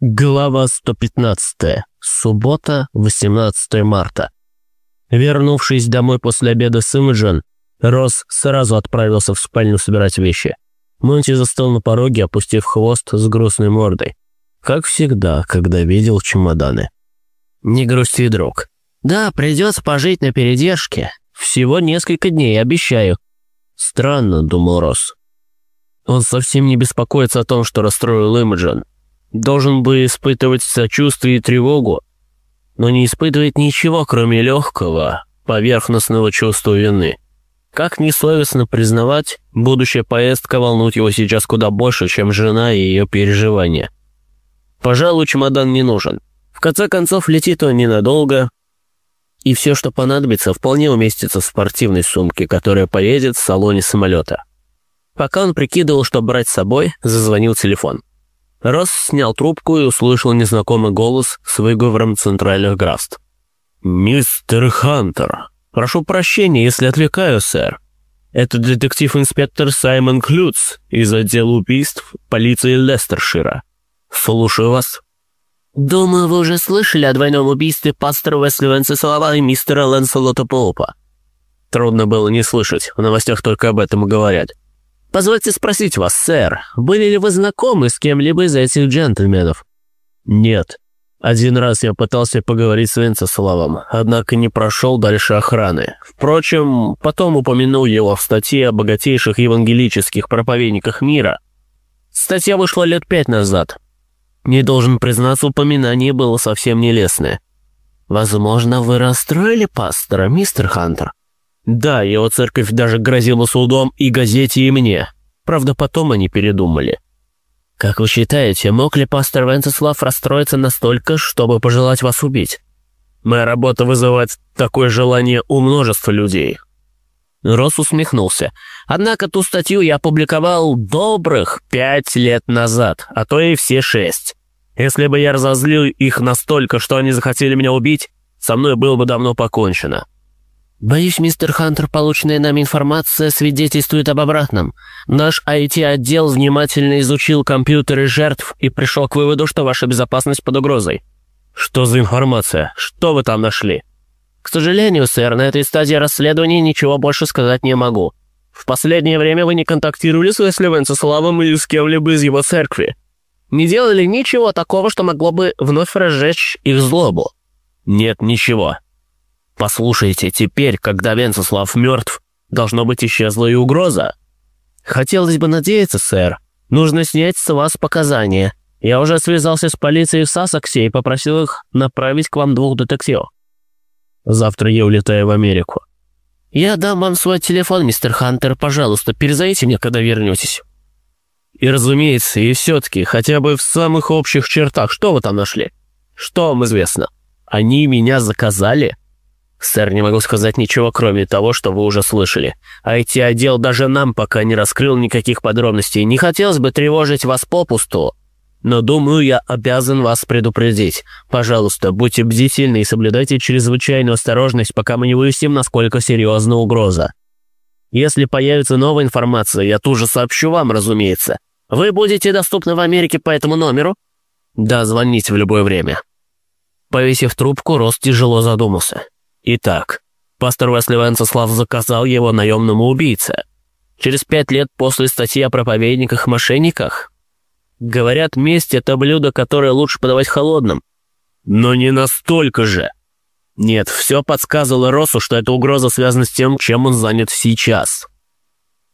Глава 115. Суббота, 18 марта. Вернувшись домой после обеда с Имиджен, Росс сразу отправился в спальню собирать вещи. Монти застал на пороге, опустив хвост с грустной мордой. Как всегда, когда видел чемоданы. «Не грусти, друг. Да, придется пожить на передержке. Всего несколько дней, обещаю». «Странно», — думал Росс. Он совсем не беспокоится о том, что расстроил Имиджен. Должен бы испытывать сочувствие и тревогу, но не испытывает ничего, кроме легкого, поверхностного чувства вины. Как несовестно признавать, будущая поездка волнует его сейчас куда больше, чем жена и ее переживания. Пожалуй, чемодан не нужен. В конце концов, летит он ненадолго, и все, что понадобится, вполне уместится в спортивной сумке, которая поедет в салоне самолета. Пока он прикидывал, что брать с собой, зазвонил телефон. Росс снял трубку и услышал незнакомый голос с выговором центральных графств. «Мистер Хантер, прошу прощения, если отвлекаю, сэр. Это детектив-инспектор Саймон Клюц из отдела убийств полиции Лестершира. Слушаю вас». «Думаю, вы уже слышали о двойном убийстве пастора Уэсли Венцеслава и мистера Ланселота Поупа». Трудно было не слышать, в новостях только об этом и говорят. Позвольте спросить вас, сэр, были ли вы знакомы с кем-либо из этих джентльменов?» «Нет. Один раз я пытался поговорить с Венцеславом, однако не прошел дальше охраны. Впрочем, потом упомянул его в статье о богатейших евангелических проповедниках мира. Статья вышла лет пять назад. Не должен признаться, упоминание было совсем нелестное. «Возможно, вы расстроили пастора, мистер Хантер?» Да, его церковь даже грозила судом и газете, и мне. Правда, потом они передумали. Как вы считаете, мог ли пастор Венцеслав расстроиться настолько, чтобы пожелать вас убить? Моя работа вызывает такое желание у множества людей. Росс усмехнулся. Однако ту статью я опубликовал добрых пять лет назад, а то и все шесть. Если бы я разозлил их настолько, что они захотели меня убить, со мной было бы давно покончено. «Боюсь, мистер Хантер, полученная нами информация свидетельствует об обратном. Наш IT-отдел внимательно изучил компьютеры жертв и пришел к выводу, что ваша безопасность под угрозой». «Что за информация? Что вы там нашли?» «К сожалению, сэр, на этой стадии расследования ничего больше сказать не могу. В последнее время вы не контактировали с Уэсли Венцеславом или с кем-либо из его церкви. Не делали ничего такого, что могло бы вновь разжечь их злобу». «Нет, ничего», Послушайте, теперь, когда Венцеслав мертв, должно быть исчезла и угроза. Хотелось бы надеяться, сэр. Нужно снять с вас показания. Я уже связался с полицией в Сассексе и попросил их направить к вам двух детективов. Завтра я улетаю в Америку. Я дам вам свой телефон, мистер Хантер. Пожалуйста, перезвоните мне, когда вернетесь. И разумеется, и все-таки, хотя бы в самых общих чертах, что вы там нашли? Что вам известно? Они меня заказали?» «Сэр, не могу сказать ничего, кроме того, что вы уже слышали. IT-отдел даже нам пока не раскрыл никаких подробностей. Не хотелось бы тревожить вас попусту, но, думаю, я обязан вас предупредить. Пожалуйста, будьте бдительны и соблюдайте чрезвычайную осторожность, пока мы не выясним, насколько серьезна угроза. Если появится новая информация, я тут же сообщу вам, разумеется. Вы будете доступны в Америке по этому номеру? Да, звоните в любое время». Повесив трубку, Рост тяжело задумался. Итак, пастор Уэсли Венцеслав заказал его наемному убийце. Через пять лет после статьи о проповедниках-мошенниках? Говорят, месть — это блюдо, которое лучше подавать холодным. Но не настолько же. Нет, все подсказывало Россу, что эта угроза связана с тем, чем он занят сейчас.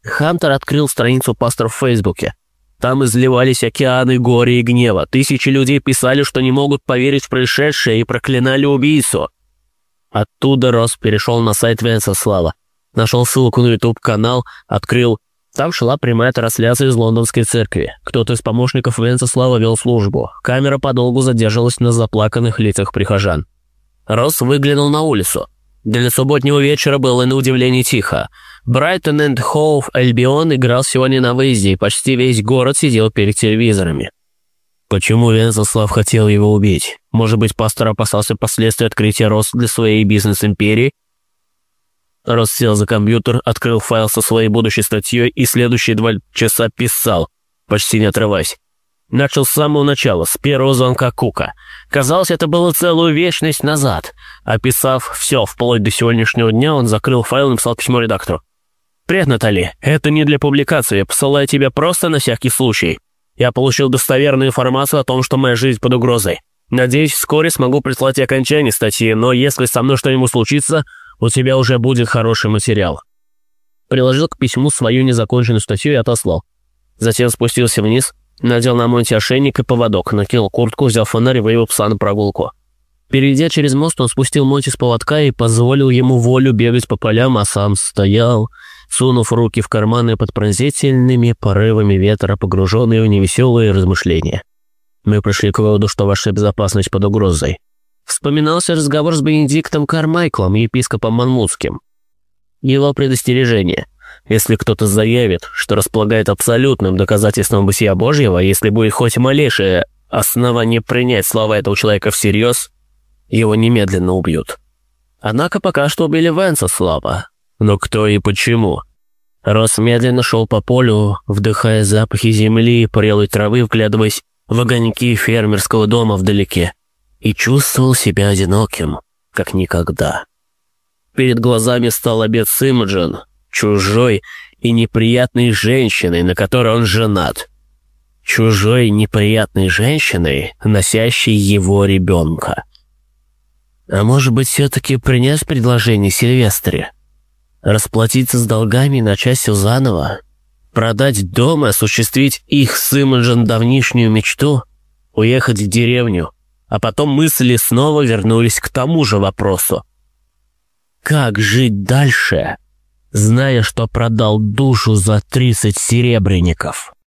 Хантер открыл страницу пастора в Фейсбуке. Там изливались океаны горя и гнева. Тысячи людей писали, что не могут поверить в происшедшее и проклинали убийцу. Оттуда Рос перешел на сайт Венцеслава, нашел ссылку на YouTube-канал, открыл. Там шла прямая трансляция из лондонской церкви. Кто-то из помощников Венцеслава вел службу. Камера подолгу задержалась на заплаканных лицах прихожан. Росс выглянул на улицу. Для субботнего вечера было на удивление тихо. Брайтон энд Хоув Альбион играл сегодня на выезде, и почти весь город сидел перед телевизорами. Почему Венцеслав хотел его убить? Может быть, пастор опасался последствий открытия роста для своей бизнес-империи? Рос сел за компьютер, открыл файл со своей будущей статьей и следующие два часа писал, почти не отрываясь. Начал с самого начала, с первого звонка Кука. Казалось, это было целую вечность назад. Описав все вплоть до сегодняшнего дня, он закрыл файл и написал письмо редактору. «Привет, Натали. Это не для публикации. Я посылаю тебе просто на всякий случай. Я получил достоверную информацию о том, что моя жизнь под угрозой. Надеюсь, вскоре смогу прислать окончание статьи, но если со мной что-нибудь случится, у тебя уже будет хороший материал». Приложил к письму свою незаконченную статью и отослал. Затем спустился вниз, надел на Монте ошейник и поводок, накинул куртку, взял фонарь и вывел пса на прогулку. Перейдя через мост, он спустил Монти с поводка и позволил ему волю бегать по полям, а сам стоял, сунув руки в карманы под пронзительными порывами ветра, погруженные в невеселые размышления. Мы пришли к выводу, что ваша безопасность под угрозой. Вспоминался разговор с Бенедиктом Кармайклом, епископом Манмутским. Его предостережение. Если кто-то заявит, что располагает абсолютным доказательством бытия Божьего, если будет хоть малейшее основание принять слова этого человека всерьез, его немедленно убьют. Однако пока что убили Венса слабо. Но кто и почему? Рос медленно шел по полю, вдыхая запахи земли прелой травы, вглядываясь в огоньки фермерского дома вдалеке, и чувствовал себя одиноким, как никогда. Перед глазами стал обед с Имаджин, чужой и неприятной женщиной, на которой он женат. Чужой неприятной женщиной, носящей его ребенка. А может быть, все-таки принять предложение Сильвестре? Расплатиться с долгами и начать все заново? Продать дом и осуществить их с Имаджин давнишнюю мечту? Уехать в деревню? А потом мысли снова вернулись к тому же вопросу. Как жить дальше, зная, что продал душу за 30 серебряников?